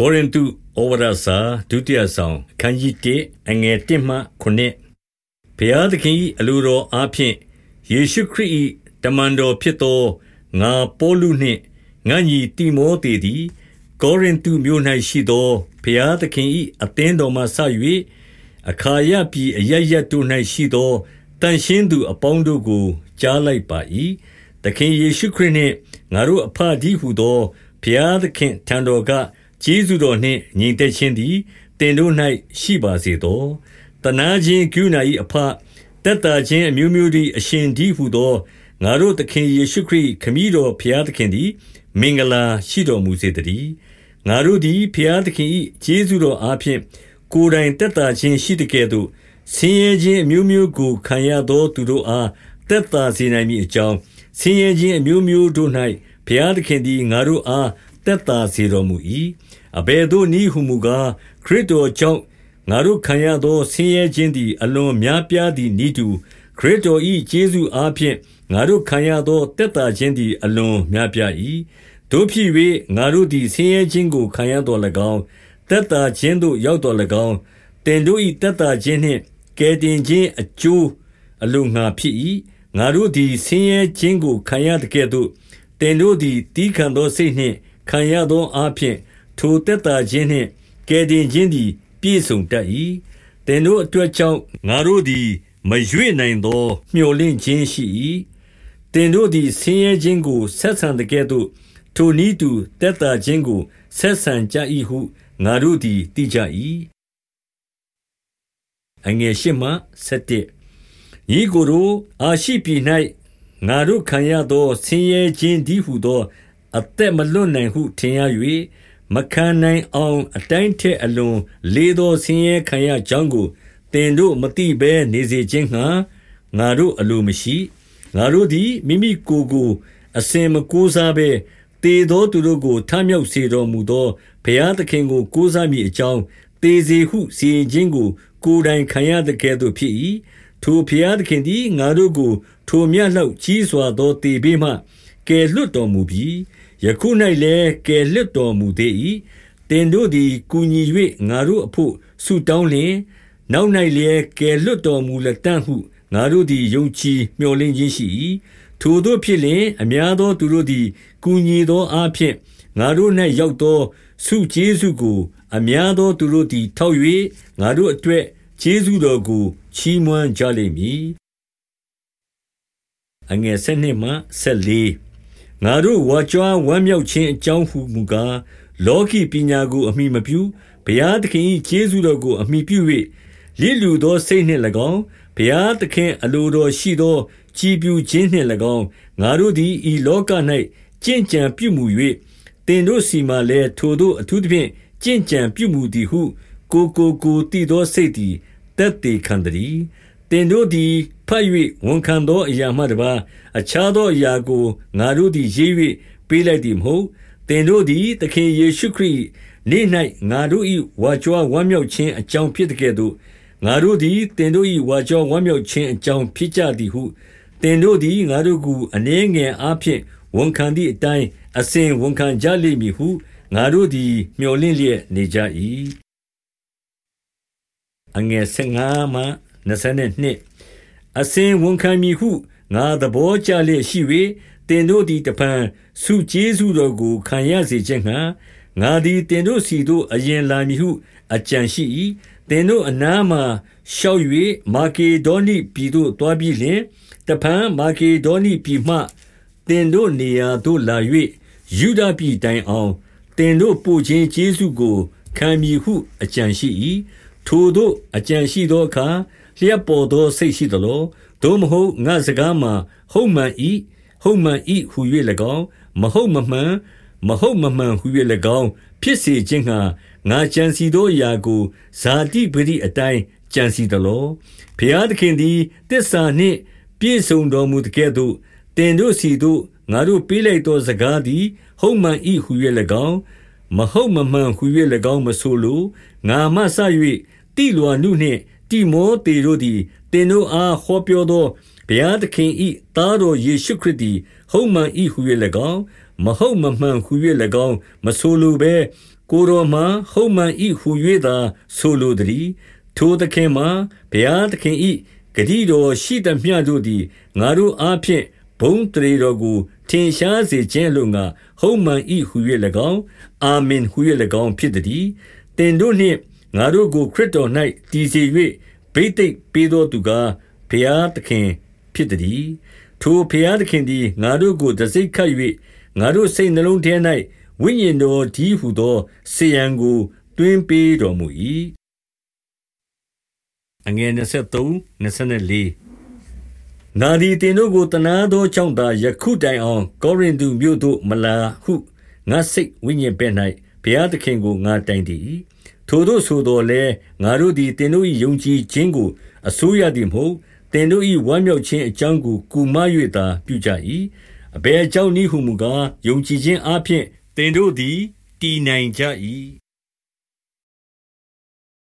ကောရိန္သုဩဝါဒစာဒုတိယဆောင်အခန်းကြီး1အငယ်1မှ9ဘုရားသခင်၏အလိုတော်အားဖြင့်ယေရှုခရစ်၏တမန်တော်ဖြစ်သောငါပေါလုနှင့်ငါညီတိမောသေသည်ကောရိန္သုမြို့၌ရှိသောဘုရားသခင်၏အသင်းတော်မှဆ၍အခါယပြည်အရရတို့၌ရှိသောတန်ရှင်းသူအပေါင်းတို့ကိုကြားလိုက်ပါ၏သခင်ယေရှုခရစ်နှင့်ငါတို့အဖဒီဟုသောဘုရားသခင်ထံတော်က ကျေးဇူးတော်နှင့်ညီသက်ခြင်းသည်တင်တို့၌ရှိပါစေသောတနာခြင်းကုဏာ၏အဖတက်တာခြင်းအမျိုးမျိုးသည်အရှင်ဒီဟုသောငါတို့သခင်ယေရှုခရစ်ခမည်းတော်ဘုရားသခင်သည်မင်္ဂလာရှိတော်မူစေတည်းငါတို့သည်ဘုရားသခင်၏ကျေးဇူးတော်အားဖြင့်ကိုယ်တိုင်တက်တာခြင်းရှိတဲ့ကဲ့သို့ဆင်းရဲခြင်းအမျိုးမျိုးကိုခံရသောသူတို့အားတက်တာစေနိုင်မည်အကြောင်းဆင်းရဲခြင်းအမျိုးမျိုးတို့၌ဘုရားသခင်သည်ငါတို့အား တက်တာစေတော်မူ၏အဘယ်သို့နည်းဟုမူကားခရစ်တော်ကြောင့်ငါတို့ခံရသောဆင်းရဲခြင်းသည်အလွန်များပြားသည်နိတူခရစ်တော်၏ကျေးဇူးအားဖြင့်ငါတို့ခံရသောတက်တာခြင်းသည်အလွန်များပြား၏တို့ဖြစ်၍ငါတို့သည်ဆင်းရဲခြင်းကိုခံရတော်၎င်းတက်တာခြင်းသို့ရောက်တော်၎င်းတင်တို့၏တက်တာခြင်းနှင့်ကယ်တင်ခြင်းအကျိုးအလိုငါဖြစ်၏ငါတို့သည်ဆင်းရဲခြင်းကိုခံရတဲ့ကဲ့သို့တင်တို့သည်တီးခံသောစိတ်နှင့် ခံရသောအားဖြင့် ထိုသက်သာခြင်းနှင့် ကယ်တင်ခြင်းသည် ပြည့်စုံတတ်၏။သင်တို့အတွက်ကြောင့် ငါတို့သည် မရွေ့နိုင်သော မြော်လင့်ခြင်းရှိ၏။သင်တို့သည် ဆင်းရဲခြင်းကို ဆက်ဆံသကဲ့သို့ ထိုနည်းတူ သက်သာခြင်းကို ဆက်ဆံကြ၏ဟု ငါတို့သည် သိကြ၏။အငယ်ရှိမှ7ညီကိုတို့ အာရှိပြည်၌ငါတို့ခံရသော ဆင်းရဲခြင်းဒီဟုသော အသက်မလွတ်နိုင်ဟုထင်ရ၍မခံနိုင်အောင် အတိုင်းထက်အလွန်လေးသောဆင်းရဲခံရကြောင်းကိုသင်တို့မသိဘဲနေစေခြင်းငှါငါတို့အလိုမရှိ။ငါတို့သည်မိမိကိုယ်ကိုအစဉ်မကိုးစားဘဲသေသောသူတို့ကိုထမြောက်စေတော်မူသောဘုရားသခင်ကိုကိုးစားမည်အကြောင်းသေစေဟုစီရင်ခြင်းကို ကိုယ်တိုင်ခံရသကဲ့သို့ဖြစ်၏။ထိုဘုရားသခင်သည်ငါတို့ကို ထိုမြတ်လောက်ကြီးစွာသောသေဘေးမှ ကယ်လွတ်တော်မူပြီယခု၌လည်းကယ်လွတ်တော်မူသေး၏တင်တို့သည်ကူညီ၍ငါတို့အဖို့ဆုတောင်းလျင်နောက်၌လည်းကယ်လွတ်တော်မူလက်တန့်ဟုငါတို့သည်ယုံကြည်မျှော်လင့်ခြင်းရှိ၏ထိုတို့ဖြစ်လျင်အများသောသူတို့သည်ကူညီသောအားဖြင့်ငါတို့၌ရောက်သောဆုကျေးဇူးကို အများသောသူတို့သည်ထောက်၍ငါတို့အတွက်ကျေးဇူးတော်ကိုချီးမွမ်းကြလိမ့်မည်အငယ်7မှ14 ငါတို့ဝါကြွားဝမ်းမြောက်ခြင်းအကြောင်းဟူမူကားလောကီပညာကို အမိမပြုဘုရားသခင်၏ကျေးဇူးတော်ကို အမိပြု၍လစ်လူသောစိတ်နှင့်၎င်းဘုရားသခင်အလိုတော်ရှိသောကြည်ပြူခြင်းနှင့်၎င်းငါတို့သည်ဤလောက၌ကြင်ကြံပြုမှု၍တင်တို့စီမှလည်းထိုတို့အထူးသဖြင့်ကြင်ကြံပြုမှုသည်ဟု ကိုကိုကိုတည်သောစိတ်သည်တက်တည်ခံတည်းတင်တို့သည် ဖတ်၍ဝန်ခံသောအရာမှတပါအခြားသောအရာကိုငါတို့သည်ရေး၍ပေးလိုက်သည်မဟုတ်တင်တို့သည်သခင်ယေရှုခရစ်နေ့၌ငါတို့၏ဝါကြွားဝမ်းမြောက်ခြင်းအကြောင်းဖြစ်တဲ့ကဲ့သို့ငါတို့သည်တင်တို့၏ဝါကြွားဝမ်းမြောက်ခြင်းအကြောင်းဖြစ်ကြသည်ဟုတင်တို့သည်ငါတို့ကိုအနှဲငယ်အားဖြင့်ဝန်ခံသည့်အတိုင်းအစဉ်ဝန်ခံကြလိမ့်မည်ဟုငါတို့သည်မျှော်လင့်လျက်နေကြ၏အငယ်15မှ22 အစဉ်ဝန်ခံမည်ဟုငါသဘောကျလျက်ရှိ၍တင်တို့သည်တဖန်စုကျေးဇူးတော်ကိုခံရစေခြင်းငှာငါသည်တင်တို့စီတို့အရင်လာမည်ဟုအကြံရှိ၏တင်တို့အနားမှရှောက်၍မာကေဒေါနိပြည်သို့တွားပြီးလျှင်တဖန်မာကေဒေါနိပြည်မှတင်တို့နေရာသို့လာ၍ယူဒပြည်တိုင်အောင်တင်တို့ပို့ခြင်းကျေးဇူးကိုခံမည်ဟုအကြံရှိ၏ထိုတို့အကြံရှိသောအခါ လျှက်ပေါ်သောစိတ်ရှိသလောသို့မဟုတ်ငါစကားမှာဟုတ်မှန်၏ဟုတ်မှန်၏ဟူ၍၎င်းမဟုတ်မမှန်မဟုတ်မမှန်ဟူ၍၎င်းဖြစ်စေခြင်းငှာငါကြံစီသောအရာကိုဇာတိပရိအတိုင်းကြံစီသလောဘုရားသခင်သည်တစ္ဆာနှင့်ပြည့်စုံတော်မူတကဲ့သို့တင်တို့စီတို့ငါတို့ပေးလိုက်သောစကားသည်ဟုတ်မှန်၏ဟူ၍၎င်းမဟုတ်မမှန်ဟူ၍၎င်းမဆိုလိုငါမှဆ၍တိလွာနုနှင့် တိမောသေတို့သည်သင်တို့အားဟောပြောသောဘုရားသခင်၏သားတော်ယေရှုခရစ်သည်ဟုတ်မှန်၏ဟူ၍၎င်းမဟုတ်မမှန်ဟူ၍၎င်းမဆိုလိုဘဲကိုယ်တော်မှာဟုတ်မှန်၏ဟူ၍သာဆိုလိုသတည်း။ထိုသခင်မှာဘုရားသခင်၏ဂတိတော်ရှိသမျှတို့သည်ငါတို့အားဖြင့်ဘုန်းအသရေတော်ကိုထင်ရှားစေခြင်းအလိုငှါဟုတ်မှန်၏ဟူ၍၎င်း၊အာမင်ဟူ၍၎င်းဖြစ်သတည်း။သင်တို့နှင့် ငါတို့ကို ခရစ်တော်၌တည်စေ၍ဘိသိက်ပေးသောသူကား ဘုရားသခင်ဖြစ်သတည်း။ထိုဘုရားသခင်သည် ငါတို့ကို တံဆိပ်ခတ်၍ငါတို့စိတ်နှလုံးထဲ၌ဝိညာဉ်တော်တည်းဟူသော စားရန်ကို သွင်းပေးတော်မူ၏။ငါသည် သင်တို့ကို သနားသောကြောင့်သာ ယခုတိုင်အောင် ကောရိနသုမြို့သို့ မလာဟု ငါ့စိတ်ဝိညာဉ်ဘက်၌ဘုရားသခင်ကို ငါတိုင်တည်၏။ ထိုသို့ဆိုသော်လည်း၊ငါတို့သည်သင်တို့၏ယုံကြည်ခြင်းကိုအစိုးရသည်မဟုတ်။သင်တို့၏ဝမ်းမြောက်ခြင်းအကြောင်းကိုကူမ၍သာပြုကြ၏။အဘယ်ကြောင့်နည်းဟူမူကား၊ယုံကြည်ခြင်းအားဖြင့်သင်တို့သည်တည်နိုင်ကြ၏။